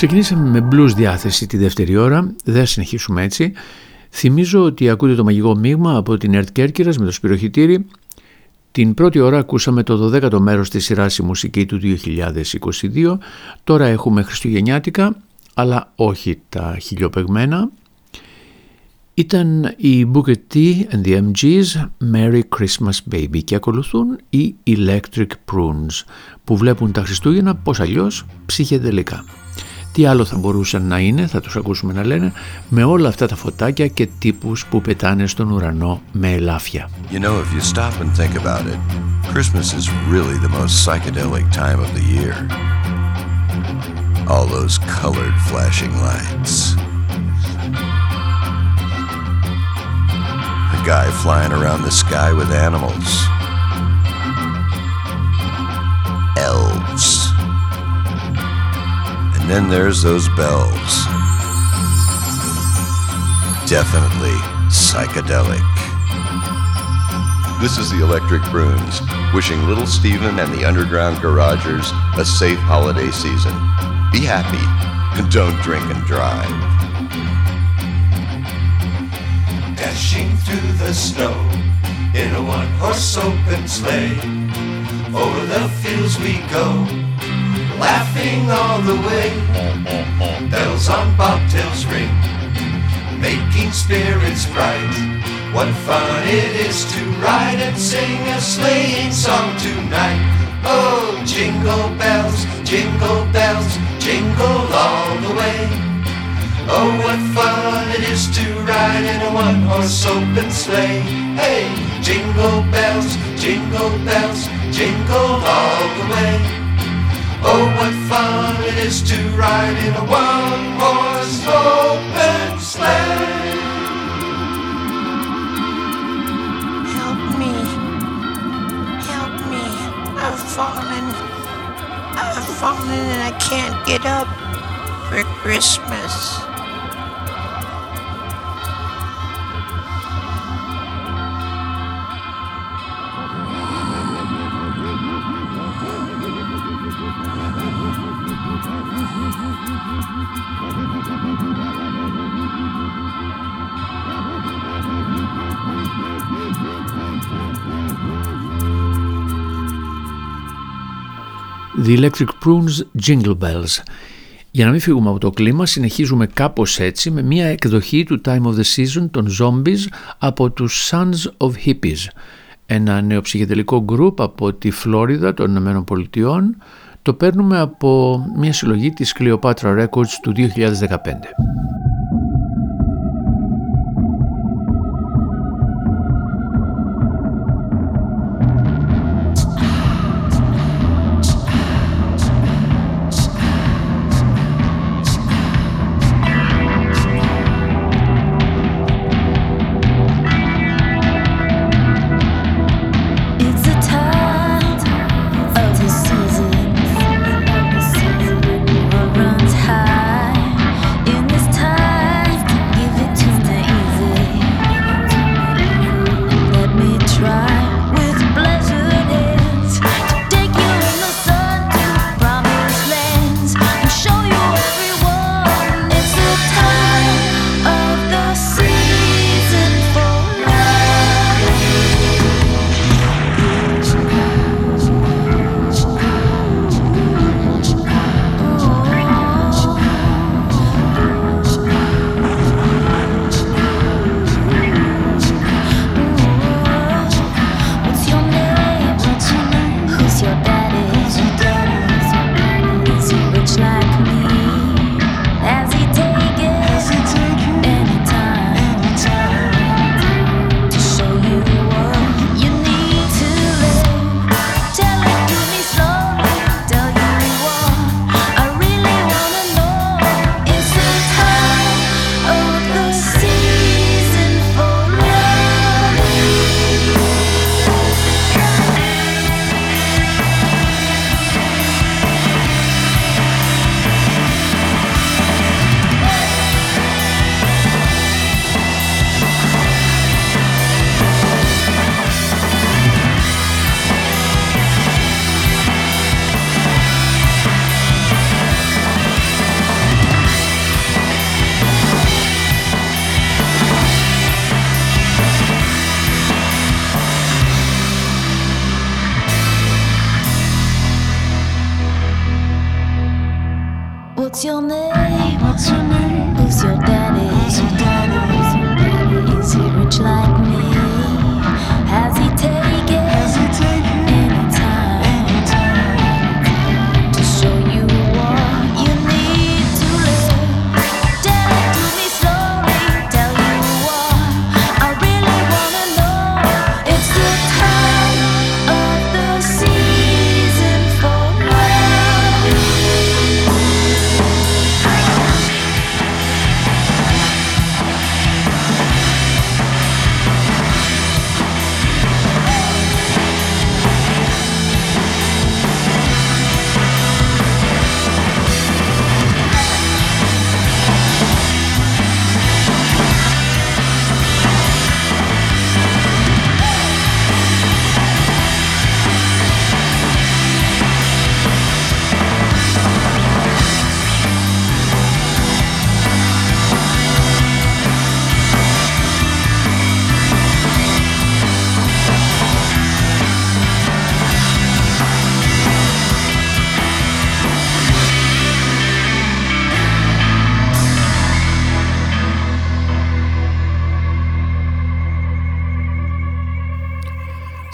Ξεκινήσαμε με blues διάθεση τη δεύτερη ώρα, δεν θα συνεχίσουμε έτσι. Θυμίζω ότι ακούτε το μαγικό μείγμα από την Ερτ Κέρκυρας με το σπυροχητήρι. Την πρώτη ώρα ακούσαμε το 12ο μέρος της σειράς η μουσική του 2022. Τώρα έχουμε χριστουγεννιάτικα, αλλά όχι τα χιλιοπεγμένα. Ήταν η Booker T and the MGs Merry Christmas Baby και ακολουθούν οι Electric Prunes που βλέπουν τα Χριστούγεννα πως αλλιώς ψυχεδελικά. Τι άλλο θα μπορούσαν να είναι, θα τους ακούσουμε να λένε, με όλα αυτά τα φωτάκια και τύπους που πετάνε στον ουρανό με ελάφια. You know, if you stop and think about it, Christmas is really the most psychedelic time of the year. All those colored flashing lights. A guy flying around the sky with animals. Then there's those bells. Definitely psychedelic. This is the Electric Prunes, wishing little Steven and the underground garagers a safe holiday season. Be happy and don't drink and drive. Dashing through the snow in a one horse open sleigh. Over the fields we go laughing all the way. Bells on bobtails ring, making spirits bright. What fun it is to ride and sing a sleighing song tonight. Oh, jingle bells, jingle bells, jingle all the way. Oh, what fun it is to ride in a one-horse open sleigh. Hey, jingle bells, jingle bells, jingle all the way. Oh, what fun it is to ride in a one-horse open sleigh. Help me. Help me. I've fallen. I've fallen and I can't get up for Christmas. The Electric Prunes Jingle Bells. Για να μην φύγουμε από το κλίμα, συνεχίζουμε κάπως έτσι με μια εκδοχή του Time of the Season των Zombies από τους Sons of Hippies, ένα νεοψυχεδελικό γκρουπ από τη Φλόριδα των Ηνωμένων Πολιτειών. Το παίρνουμε από μια συλλογή της Cleopatra Records του 2015.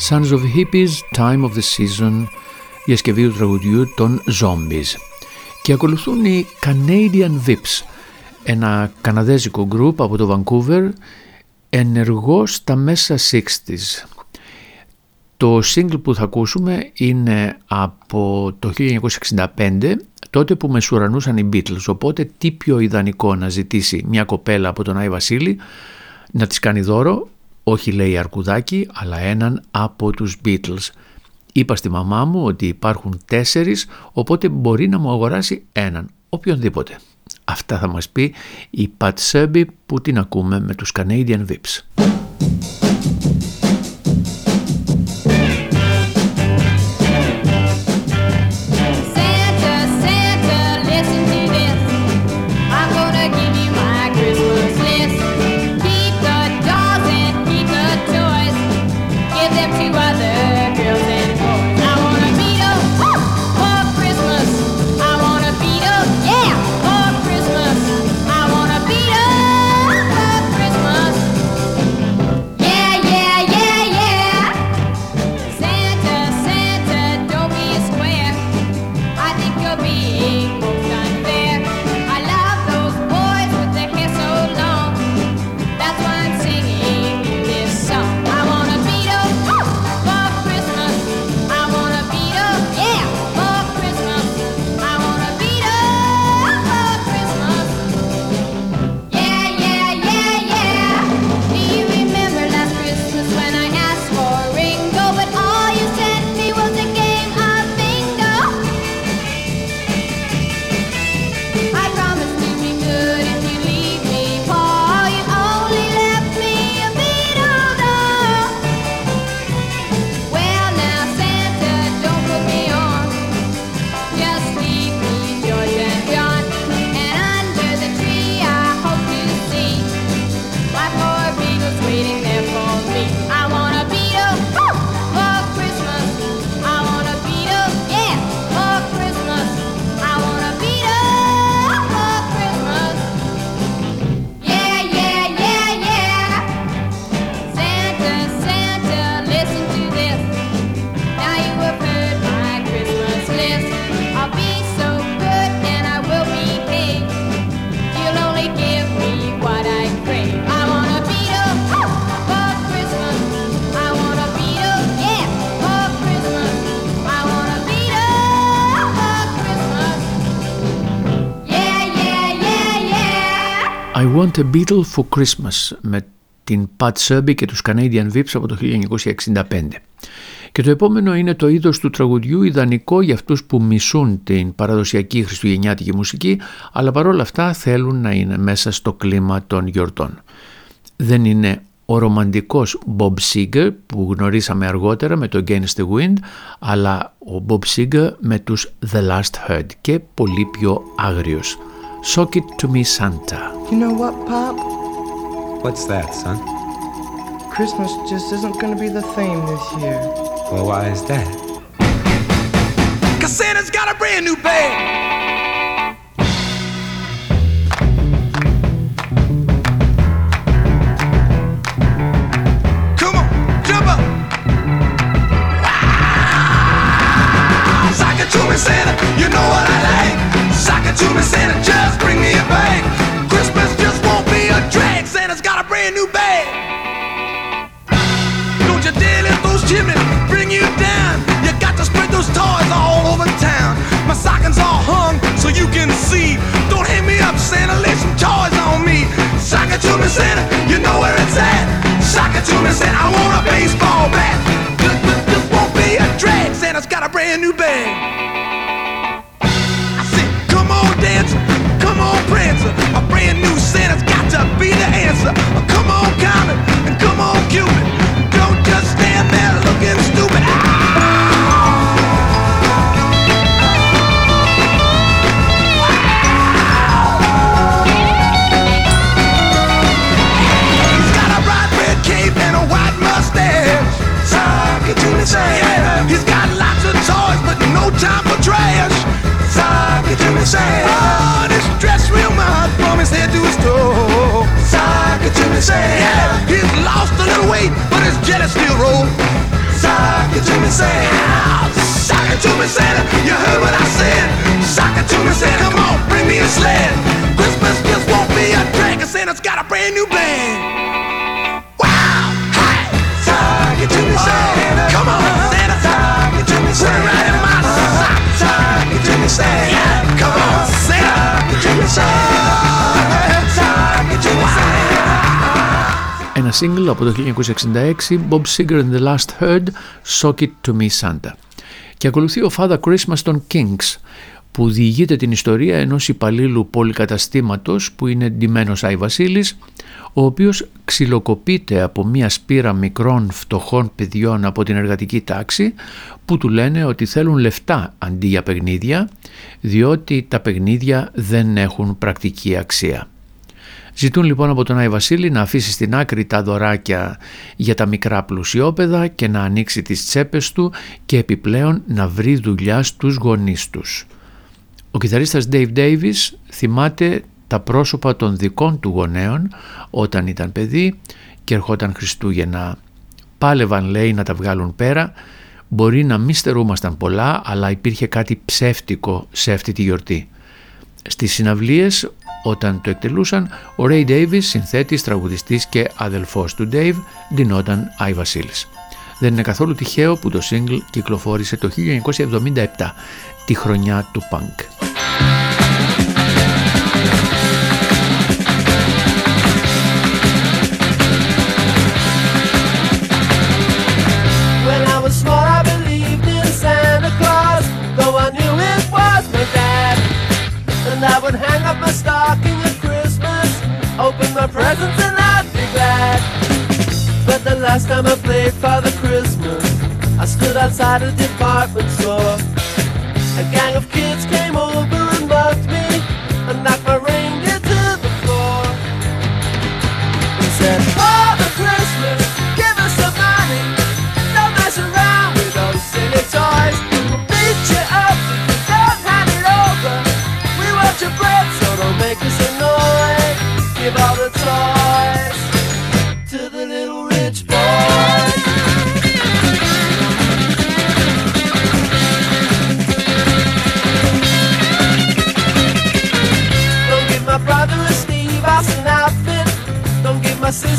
Sons of Hippies, Time of the Season, διασκευή του τραγουδιού των Zombies. Και ακολουθούν οι Canadian Vips, ένα καναδέζικο group από το Vancouver, ενεργό στα μέσα 60s. Το single που θα ακούσουμε είναι από το 1965, τότε που μεσουρανούσαν οι Beatles, οπότε τι πιο ιδανικό να ζητήσει μια κοπέλα από τον Άι Βασίλη να της κάνει δώρο, όχι λέει αρκουδάκι, αλλά έναν από τους Beatles. Είπα στη μαμά μου ότι υπάρχουν τέσσερις, οπότε μπορεί να μου αγοράσει έναν, οποιονδήποτε. Αυτά θα μας πει η Pat Sebi που την ακούμε με τους Canadian Vips. Want a Beatle for Christmas με την Pat Sebi και τους Canadian Vips από το 1965. Και το επόμενο είναι το είδος του τραγουδιού ιδανικό για αυτούς που μισούν την παραδοσιακή χριστουγεννιάτικη μουσική αλλά παρόλα αυτά θέλουν να είναι μέσα στο κλίμα των γιορτών. Δεν είναι ο ρομαντικός Bob Seger που γνωρίσαμε αργότερα με το Against the Wind αλλά ο Bob Seger με τους The Last Heard και πολύ πιο άγριος. Shock it to me, Santa. You know what, Pop? What's that, son? Christmas just isn't gonna be the theme this year. Well, why is that? Cause Santa's got a brand new bag! Ah! Santa, you know what I to me, Santa, just bring me a bag. Christmas just won't be a drag. Santa's got a brand new bag. Don't you dare let those chimneys bring you down. You got to spread those toys all over town. My stockings all hung so you can see. Don't hang me up, Santa. Lay some toys on me. Sock it to me, Santa. You know where it's at. Sock it to me, Santa. I want a baseball bat. This won't be a drag. Santa's got a brand new bag. On. A brand new Santa's got to be the answer. Oh, come on, Comet. And come on, Cupid. Don't just stand there looking stupid. Ah! He's got a bright red cape and a white mustache. Sock it to me, Santa. He's got lots of toys, but no time for trash. Sock it to me, Santa. Oh, this dress real mud from his head to his toe. Sock it to me, Santa. He's lost a little weight, but his jelly still roll. Sock it to me, Santa. Sock it to me, Santa. You heard what I said. Sock it to me, Santa. Come on, bring me a sled. Christmas just won't be a drag, 'cause Santa's got a brand new band. Single από το 1966, Bob Seger and the Last Heard, Sock It To Me Santa. Και ακολουθεί ο Father Christmas των Kings, που διηγείται την ιστορία ενός υπαλλήλου πολυκαταστήματος που είναι ντυμένος Άι Βασίλης, ο οποίος ξυλοκοπείται από μία σπήρα μικρών φτωχών παιδιών από την εργατική τάξη που του λένε ότι θέλουν λεφτά αντί για παιχνίδια διότι τα παιχνίδια δεν έχουν πρακτική αξία. Ζητούν λοιπόν από τον Άι Βασίλη να αφήσει στην άκρη τα δωράκια για τα μικρά πλουσιόπεδα και να ανοίξει τις τσέπες του και επιπλέον να βρει δουλειά στους γονείς τους. Ο κιθαρίστας Dave Davis θυμάται τα πρόσωπα των δικών του γονέων όταν ήταν παιδί και ερχόταν Χριστούγεννα. Πάλευαν λέει να τα βγάλουν πέρα, μπορεί να μη στερούμασταν πολλά αλλά υπήρχε κάτι ψεύτικο σε αυτή τη γιορτή. Στις συναυλίες όταν το εκτελούσαν, ο Ray Davis, συνθέτης, τραγουδιστής και αδελφός του Dave, ντυνόταν Άι Βασίλης. Δεν είναι καθόλου τυχαίο που το single κυκλοφόρησε το 1977, τη χρονιά του punk. Open my presents, and I'd be glad. But the last time I played Father Christmas, I stood outside a department store. A gang of kids came over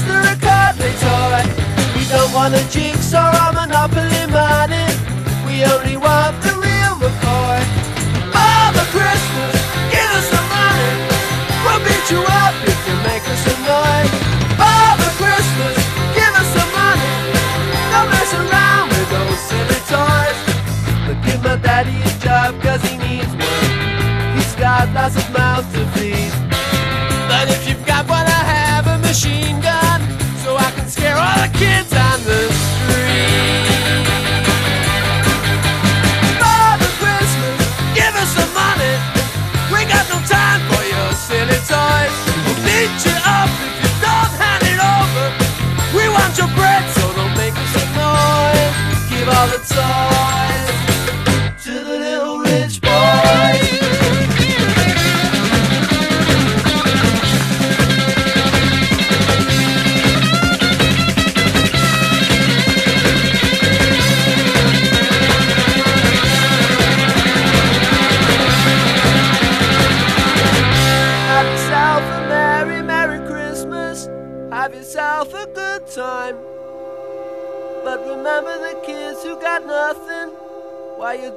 my sister toy. We don't want a jigsaw or monopoly money. We only want the real McCoy. Father Christmas, give us some money. We'll beat you up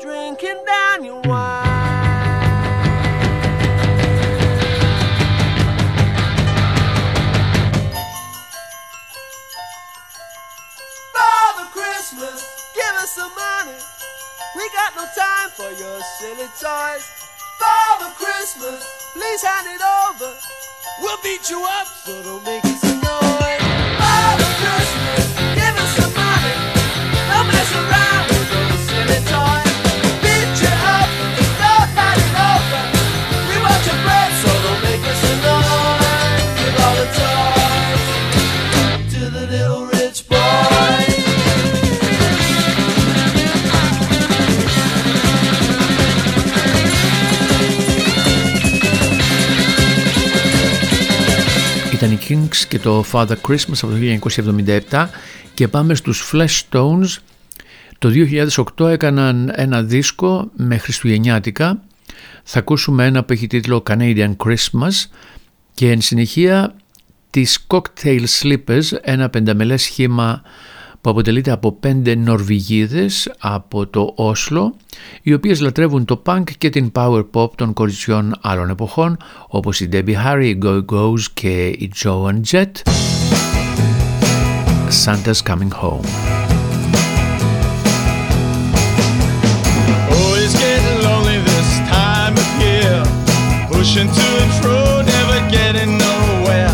drinking down your wine. Father Christmas, give us some money. We got no time for your silly toys. Father Christmas, please hand it over. We'll beat you up, so don't make some noise. Ήταν οι Kings και το Father Christmas από το 1977 και πάμε στους Flash Stones. Το 2008 έκαναν ένα δίσκο με χριστουγεννιάτικα. Θα ακούσουμε ένα που έχει τίτλο Canadian Christmas και εν συνεχεία τις Cocktail Slippers, ένα πενταμελές σχήμα που αποτελείται από πέντε Νορβηγίδες από το Όσλο, οι οποίες λατρεύουν το punk και την power pop των κοριτσιών άλλων εποχών, όπως η Debbie Harry, η Go Goes και η Joan Jett. Santa's Coming Home. Oh, it's getting pushing to and fro, never getting nowhere.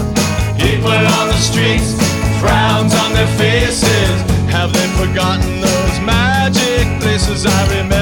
People on the streets, frowns faces? Have they forgotten those magic places I remember?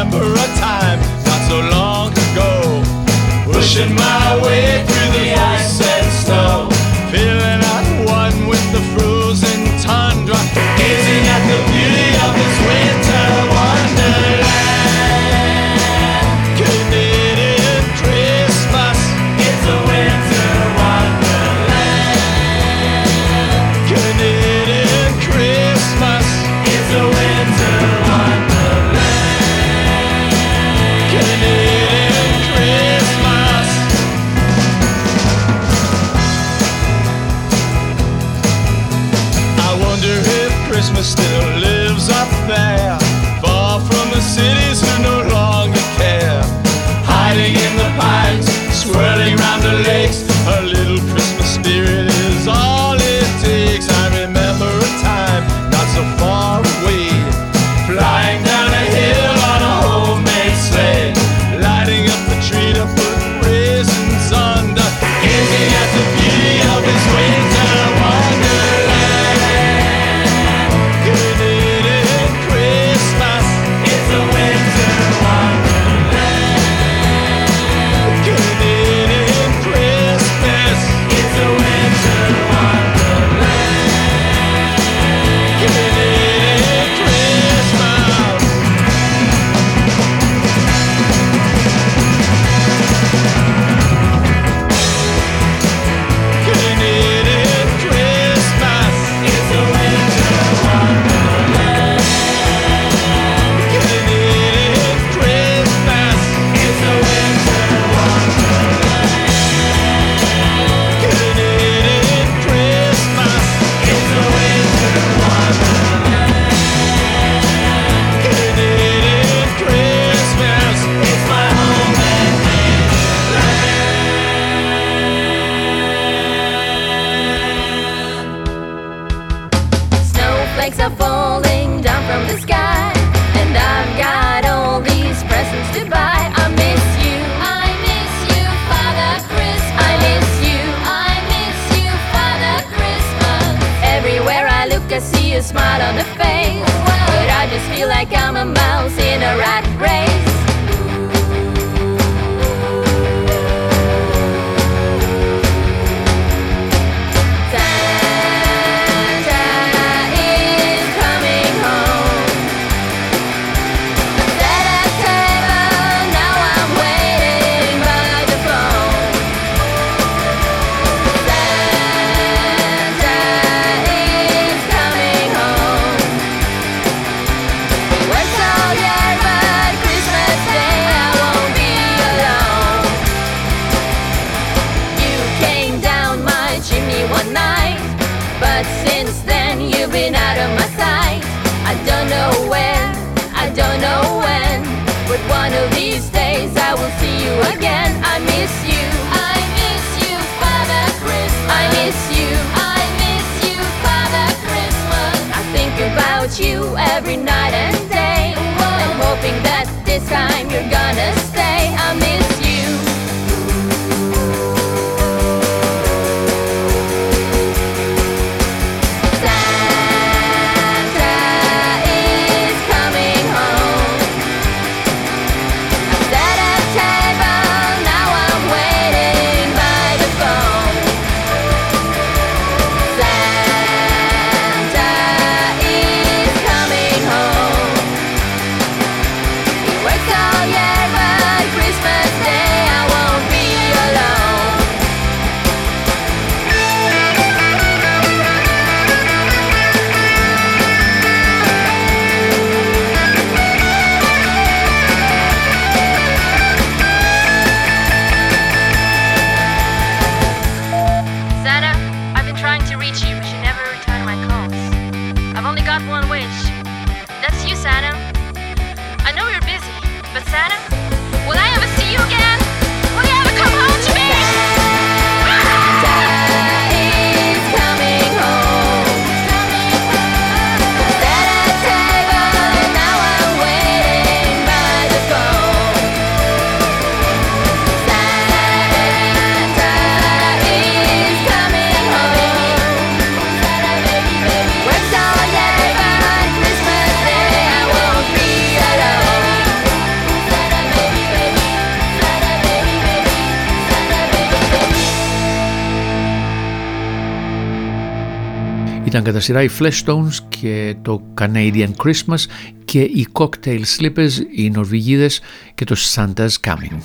Κατά σειρά οι Fleshtones και το Canadian Christmas και οι Cocktail Slippers, οι Νορβηγίδες και το Santa's Coming.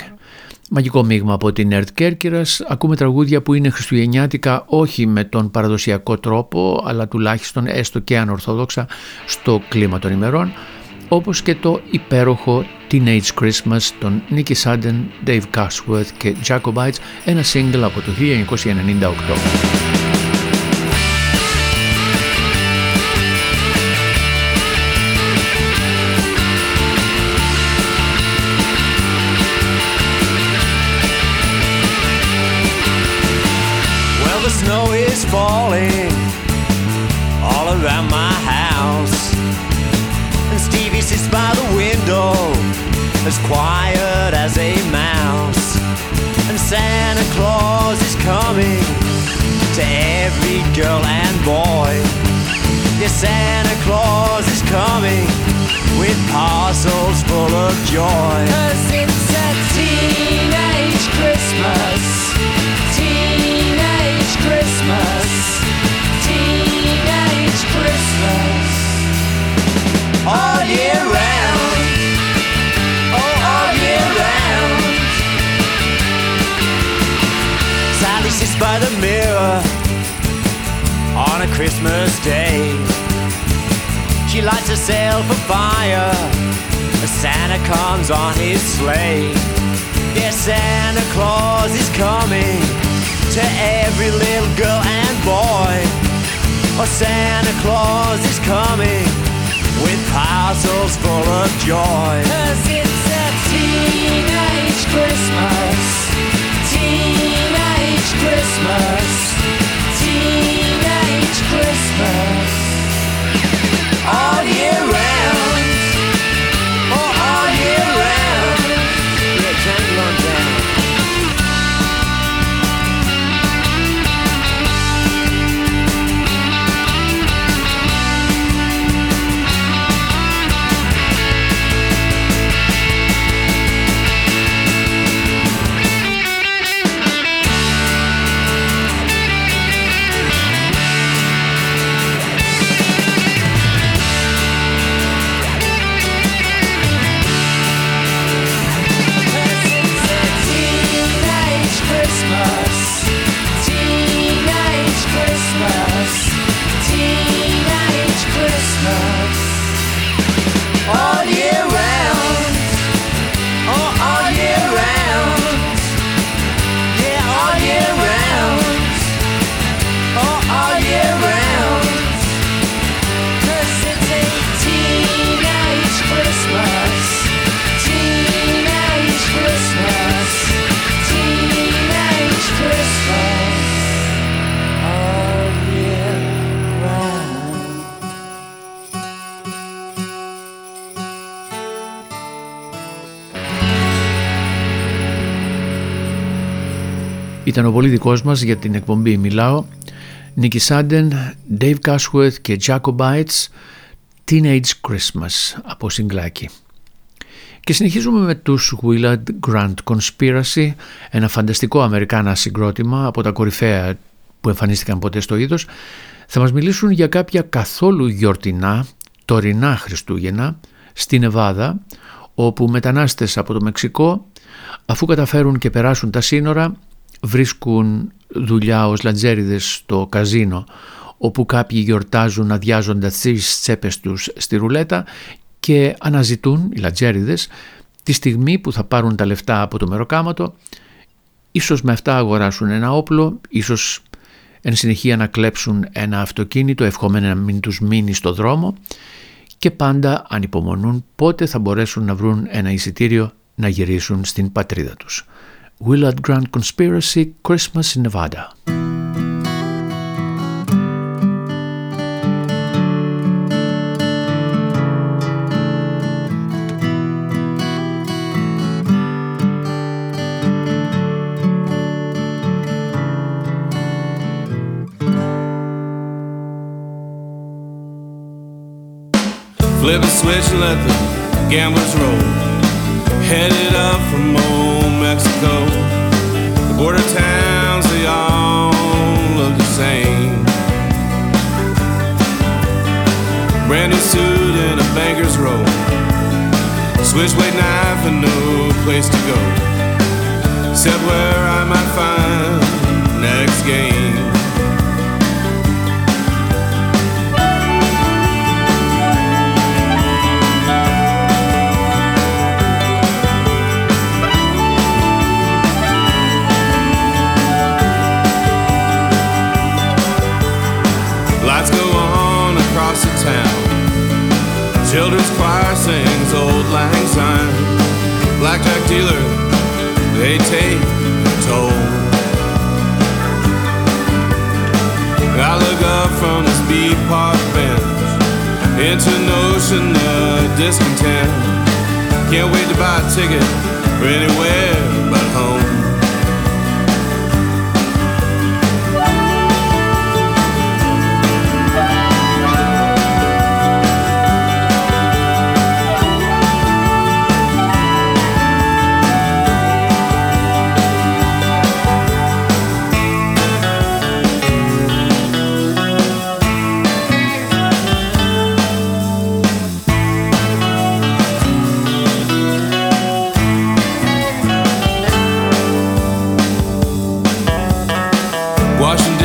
Μαγικό μείγμα από την Ερτ Κέρκυρας, ακούμε τραγούδια που είναι χριστουγεννιάτικα όχι με τον παραδοσιακό τρόπο, αλλά τουλάχιστον έστω και ανορθόδοξα στο κλίμα των ημερών, όπως και το υπέροχο Teenage Christmas των Nicky Sudden, Dave Cashworth και Jacobites, ένα single από το 1998. Joy. Cause it's a teenage Christmas. Teenage Christmas. Teenage Christmas. All year round. Oh, all year round. Sally sits by the mirror on a Christmas day. She lights herself a fire Santa comes on his sleigh. Yes, Santa Claus is coming to every little girl and boy. Oh, Santa Claus is coming with parcels full of joy. Cause it's a teenage Christmas. Teenage Christmas. Teenage Christmas. Ήταν ο πολύ δικός μας για την εκπομπή Μιλάω. Νίκη Σάντεν, Dave Cashworth και Jacobites, Teenage Christmas από συγκλάκι. Και συνεχίζουμε με τους Willard Grant Conspiracy, ένα φανταστικό αμερικάνα συγκρότημα από τα κορυφαία που εμφανίστηκαν ποτέ στο είδος. Θα μας μιλήσουν για κάποια καθόλου γιορτινά, τωρινά Χριστούγεννα, στη Νεβάδα, όπου μετανάστες από το Μεξικό, αφού καταφέρουν και περάσουν τα σύνορα, βρίσκουν δουλειά ως λατζέριδες στο καζίνο, όπου κάποιοι γιορτάζουν αδειάζοντας τις τσέπες τους στη ρουλέτα και αναζητούν, οι λατζέριδες, τη στιγμή που θα πάρουν τα λεφτά από το μεροκάματο, ίσως με αυτά αγοράσουν ένα όπλο, ίσως εν συνεχεία να κλέψουν ένα αυτοκίνητο, ευχόμενα να μην τους μείνει στο δρόμο και πάντα ανυπομονούν πότε θα μπορέσουν να βρουν ένα εισιτήριο να γυρίσουν στην πατρίδα τους. Willard Grant Conspiracy Christmas in Nevada. Flip a switch and let the gamblers roll. Headed up from The border towns, they all look the same. Brand new suit and a banker's robe. Switchblade knife and no place to go. Except where I might find next game. Children's choir sings auld lang syne. Blackjack dealer, they take the toll. I look up from the speed park bench into notion of discontent. Can't wait to buy a ticket for anywhere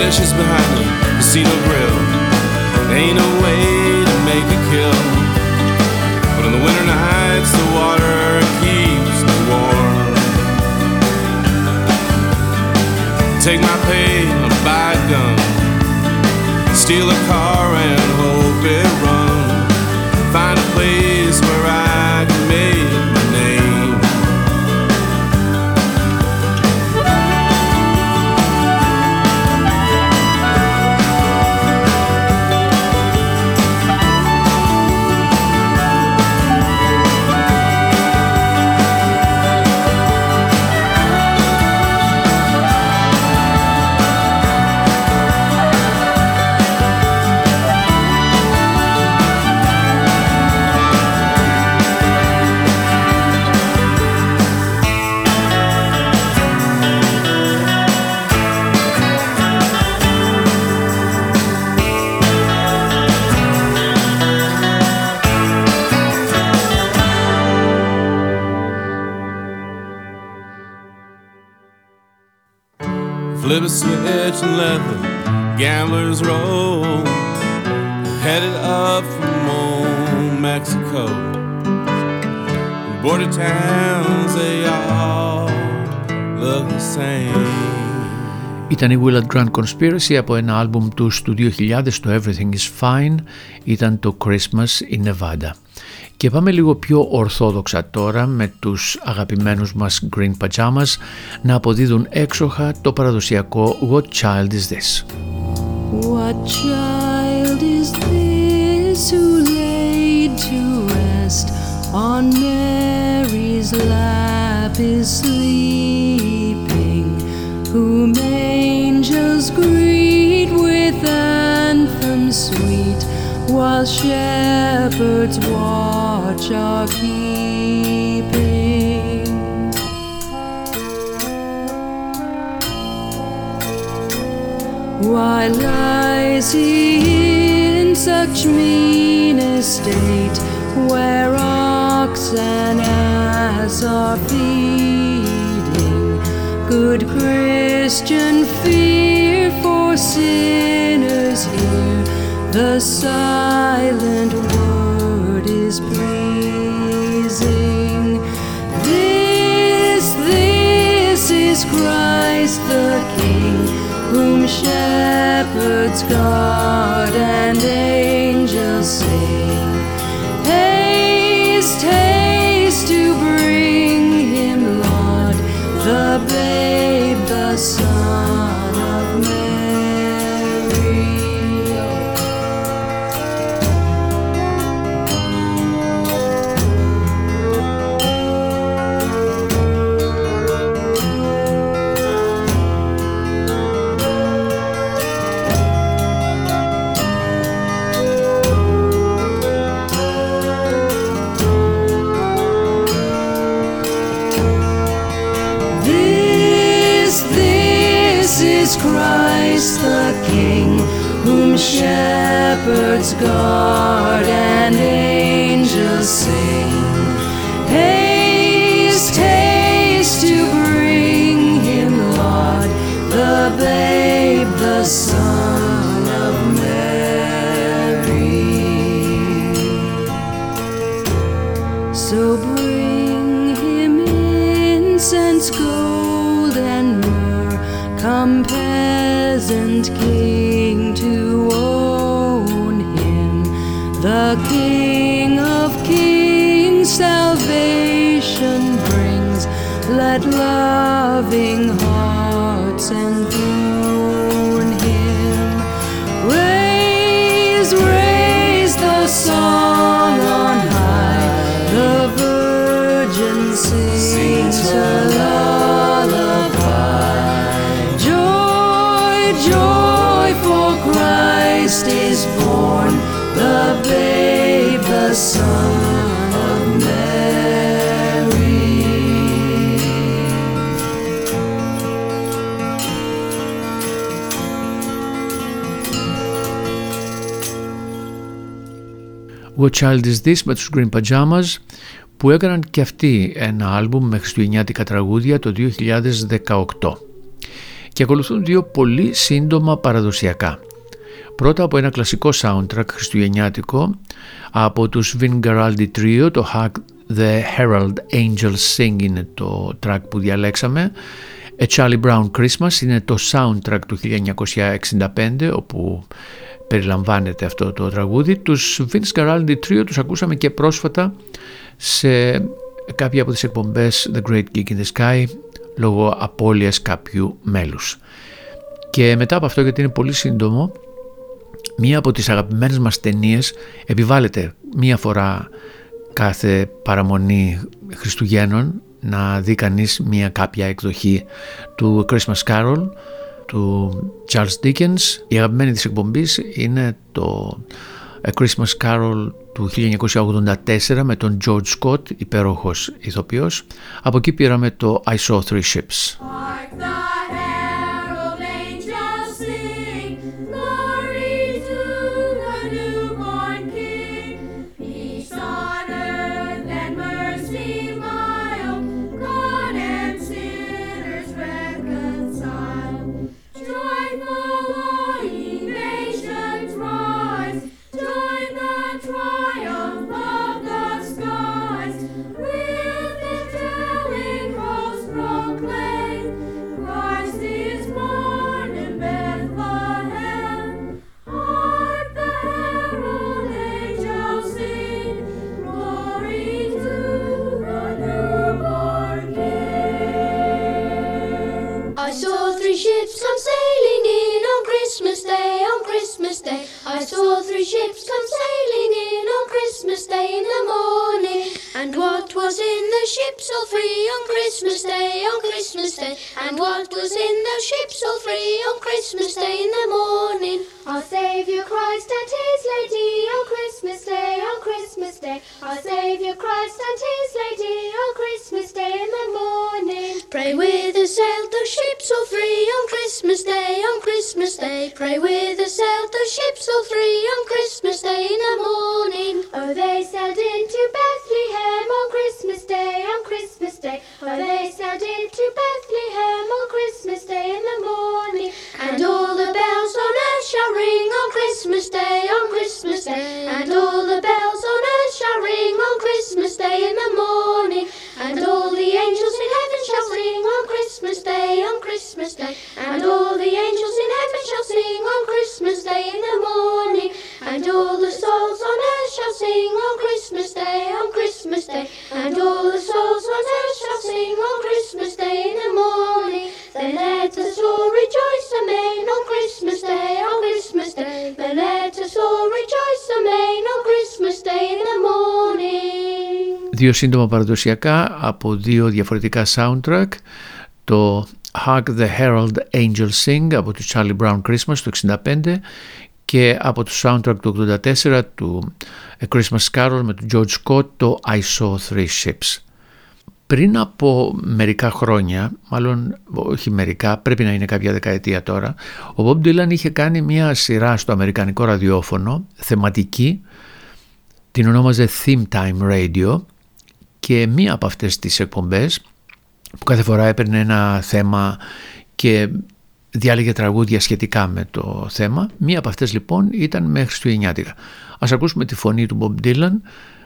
dishes behind the casino grill. Ain't no way to make a kill. But on the winter nights, the water keeps me warm. Take my pay a buy a gun. Steal a car rich and let gamblers roll. Headed up from old Mexico. Border towns, they all look the same. Ήταν η Willard Grant Conspiracy από ένα άλμπουμ τους του 2000 το Everything is Fine, ήταν το Christmas in Nevada. Και πάμε λίγο πιο ορθόδοξα τώρα με τους αγαπημένους μας Green Pajamas να αποδίδουν έξοχα το παραδοσιακό What Child Is This. What child is this who laid to rest on Mary's lap is sleeping, whom angels greet with anthem sweet? While shepherds watch our keeping. Why lies he in such mean estate, where ox and ass are feeding? Good Christian, fear for sinners here. The silent word is pleasing. This, this is Christ the King, whom shepherds guard and angels sing. Haste, haste Child Is This με τους Green Pajamas που έκαναν και αυτοί ένα άλμπουμ με χριστουγεννιάτικα τραγούδια το 2018. Και ακολουθούν δύο πολύ σύντομα παραδοσιακά. Πρώτα από ένα κλασικό soundtrack χριστουγεννιάτικο από τους Vin Garaldi Trio, το Hack The Herald Angels Sing είναι το track που διαλέξαμε. A Charlie Brown Christmas είναι το soundtrack του 1965 όπου περιλαμβάνεται αυτό το τραγούδι. Τους Vince Garaldi Trio τους ακούσαμε και πρόσφατα σε κάποια από τις εκπομπές The Great Geek in the Sky λόγω απώλειας κάποιου μέλους. Και μετά από αυτό γιατί είναι πολύ σύντομο μία από τις αγαπημένες μας ταινίες επιβάλλεται μία φορά κάθε παραμονή Χριστουγέννων να δει κανείς μία κάποια εκδοχή του Christmas Carol του Charles Dickens. Η αγαπημένη της εκπομπής είναι το A Christmas Carol του 1984 με τον George Scott, υπέροχος ηθοποιός. Από εκεί πήραμε το I Saw Three Ships. Hark Christmas Day. I saw three ships come sailing in on Christmas Day in the morning. And what was in the ships all three on Christmas Day, on Christmas Day? And what was in the ships all three on Christmas Day in the morning? Our Saviour Christ Δύο σύντομα παραδοσιακά από δύο διαφορετικά soundtrack. Το Hark the Herald Angels Sing από τους Charlie Brown Christmas το 65 και από το soundtrack του 84 του A Christmas Carol με τον George Scott το I Saw Three Ships. Πριν από μερικά χρόνια, μάλλον όχι μερικά, πρέπει να είναι κάποια δεκαετία τώρα, ο Bob Dylan είχε κάνει μια σειρά στο αμερικανικό ραδιόφωνο, θεματική, την ονόμαζε Theme Time Radio και μία από αυτές τις εκπομπές που κάθε φορά έπαιρνε ένα θέμα και διάλεγε τραγούδια σχετικά με το θέμα. Μία από αυτές λοιπόν ήταν μέχρι Χριστουγεννιάτικα. Ας ακούσουμε τη φωνή του Bob Dylan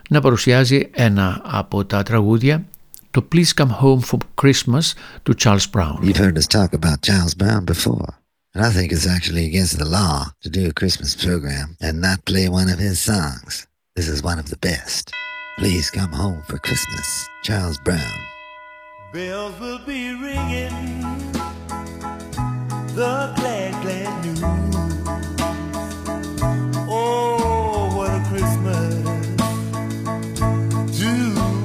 να παρουσιάζει ένα από τα τραγούδια το Please Come Home for Christmas του Charles Brown. You've heard us talk about Charles Brown before. And I think it's actually against the law to do a Christmas program and not play one of his songs. This is one of the best. Please come home for Christmas. Charles Brown. Bells will be ringing the glad, glad news. Oh, what a Christmas to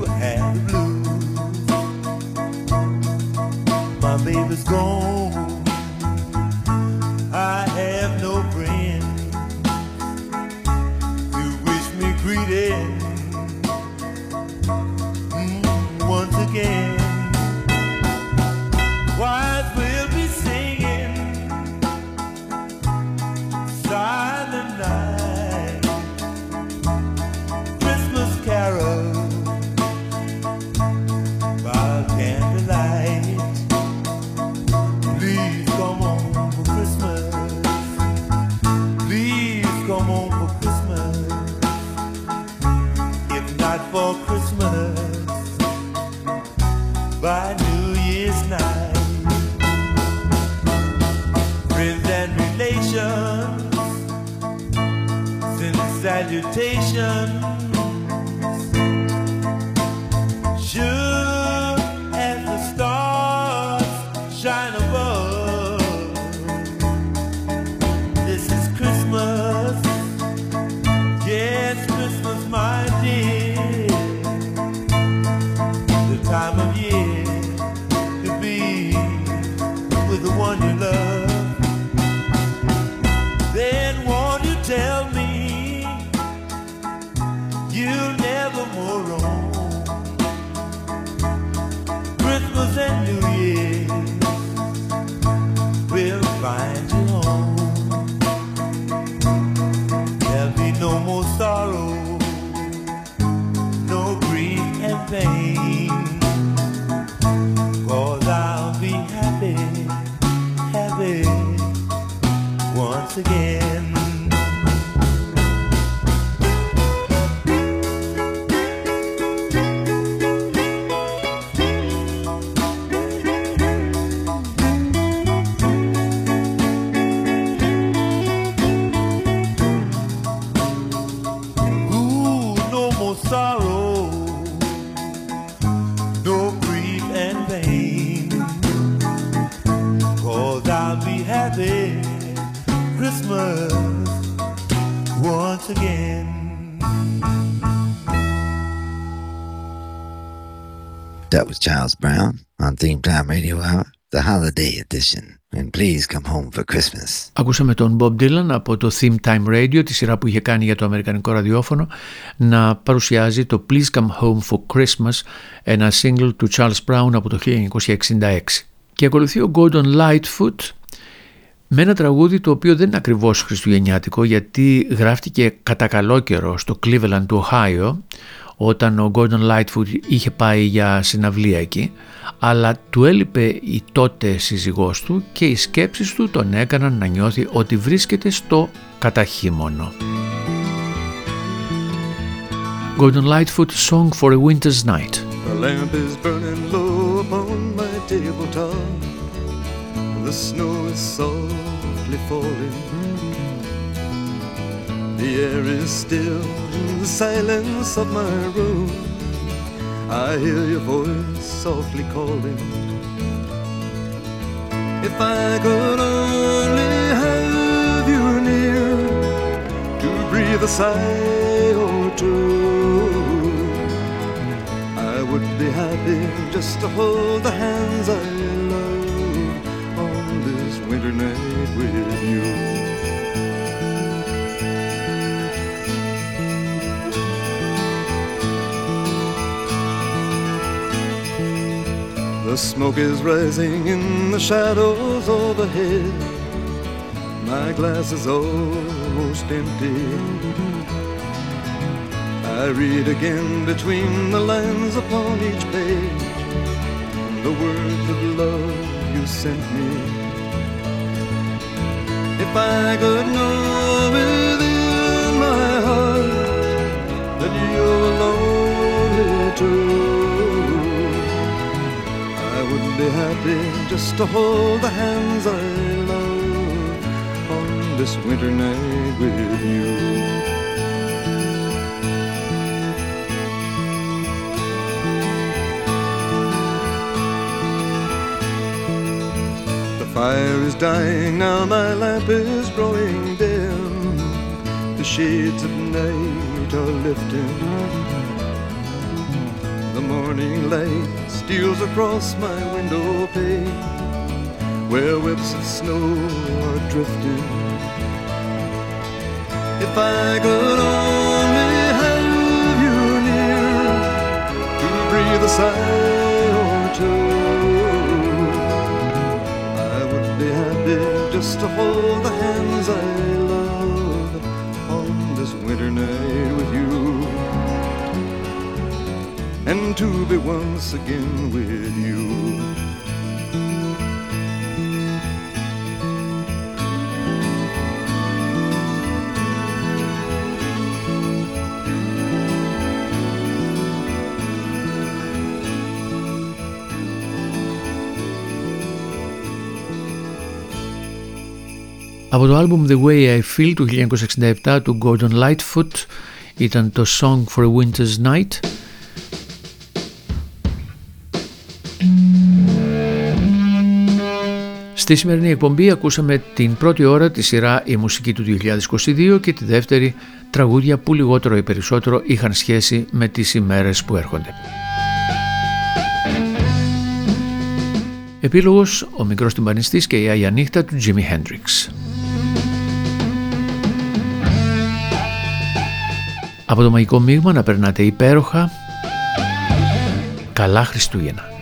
have the blues. My baby's gone. Again. Radio Hour, the holiday edition. And please come home for Christmas. Ακούσαμε τον Bob Dylan από το Theme Time Radio, τη σειρά που είχε κάνει για το αμερικανικό ραδιόφωνο, να παρουσιάζει το Please Come Home for Christmas, ένα single του Charles Brown από το 1966. Και ακολουθεί ο Gordon Lightfoot με ένα τραγούδι το οποίο δεν είναι ακριβώς χριστουγεννιάτικο γιατί γράφτηκε κατά καλό καιρό στο Cleveland του Ohio όταν ο Gordon Lightfoot είχε πάει για συναυλία εκεί αλλά του έλειπε η τότε σύζυγός του και οι σκέψεις του τον έκαναν να νιώθει ότι βρίσκεται στο καταχύμωνο. Gordon Lightfoot Song for a Winter's Night The lamp is burning low upon my tabletop. The snow is softly falling. The air is still in the silence of my room. I hear your voice softly calling. If I could only have you near to breathe a sigh or two, I would be happy just to hold the hands I love The smoke is rising in the shadows overhead. My glass is almost empty. I read again between the lines upon each page the words of love you sent me. If I could know within my heart that you're lonely too, Be happy just to hold the hands I love on this winter night with you. The fire is dying now, my lamp is growing dim. The shades of night are lifting. Morning light steals across my window pane, where whips of snow are drifting. If I could only have you near to breathe a sigh or two. I would be happy just to hold the hands I love on this winter night with you, and to be once again with you. Από το άλμπουμ The Way I Feel του 1967 του Gordon Lightfoot ήταν το Song for a Winter's Night. Στη σημερινή εκπομπή ακούσαμε την πρώτη ώρα τη σειρά «Η μουσική του 2022» και τη δεύτερη τραγούδια που λιγότερο ή περισσότερο είχαν σχέση με τις ημέρες που έρχονται. Επίλογος «Ο μικρός τυμπανιστής και η Άγια Νύχτα» του Jimi Hendrix. Από το μαγικό μείγμα να περνάτε υπέροχα. Καλά Χριστούγεννα.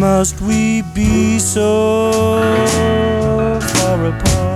must we be so far apart?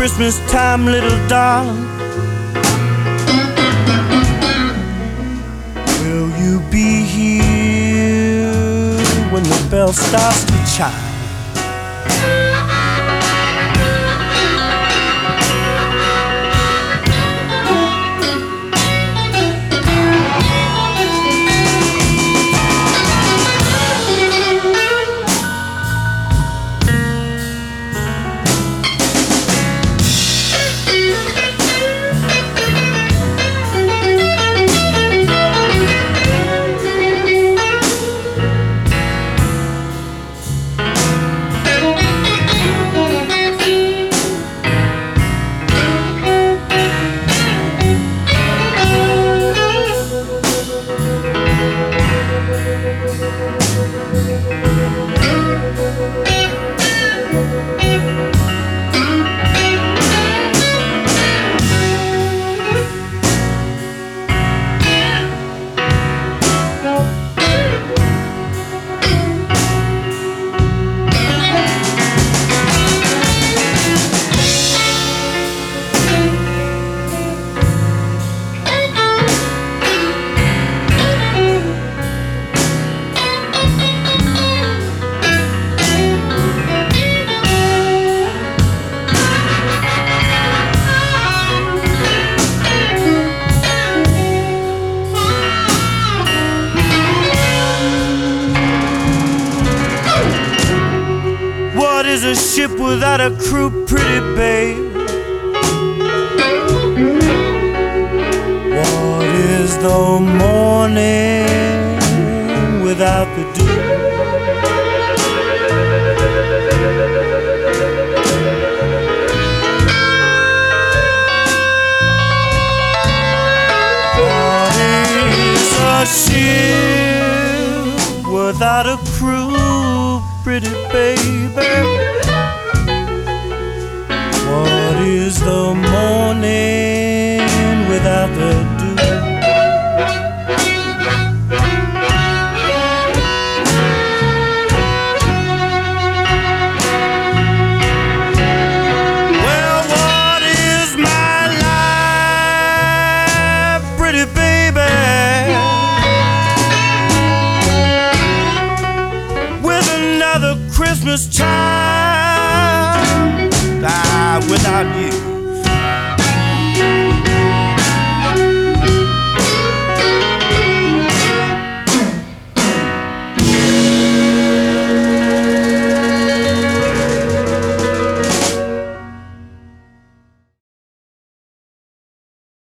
Christmas time, little darling. Will you be here when the bell starts to chime?